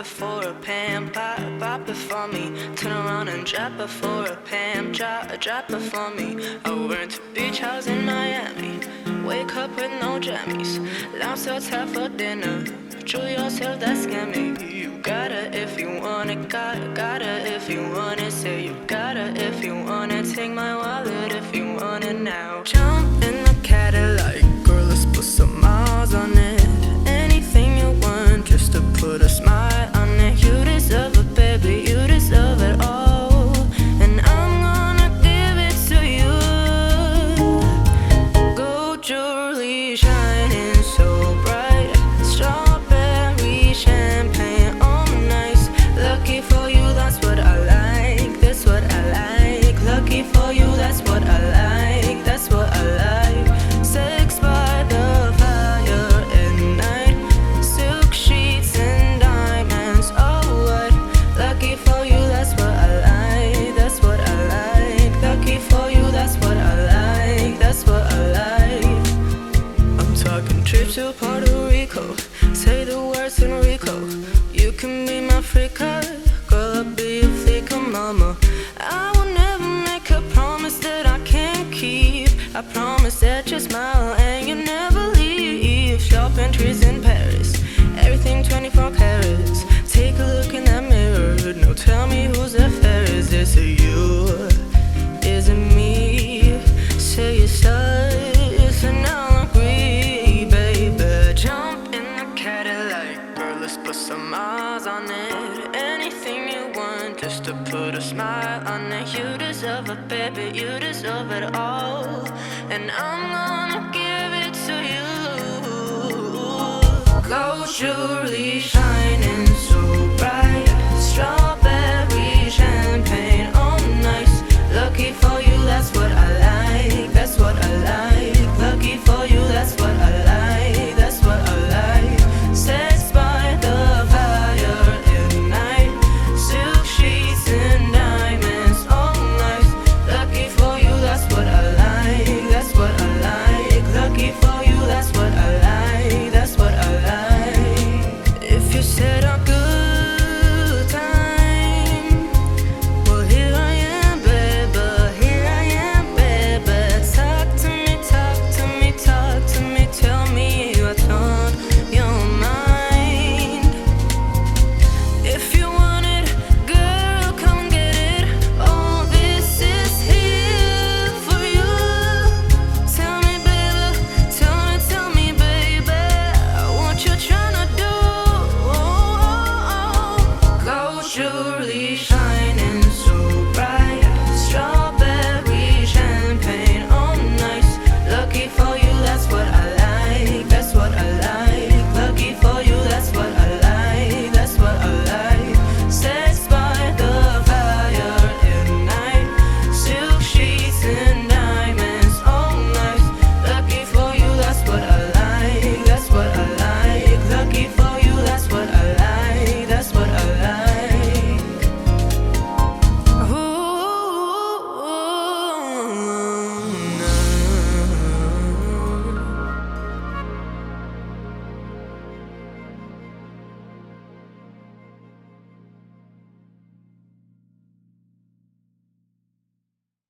it for a Pam, pop, pop it for me. Turn around and drop it for a Pam, drop, drop it for me. I went to beach house in Miami. Wake up with no jammies. Lobster tail for dinner. Drew yourself that scammy. You gotta if you want it, got gotta if you want it. Say you shining so bright. Rico. Say the words Enrico. You can be my freaka. Girl, let's put some miles on it. Anything you want, just to put a smile on it. You deserve it, baby, you deserve it all. And I'm gonna give it to you. Gold jewelry shining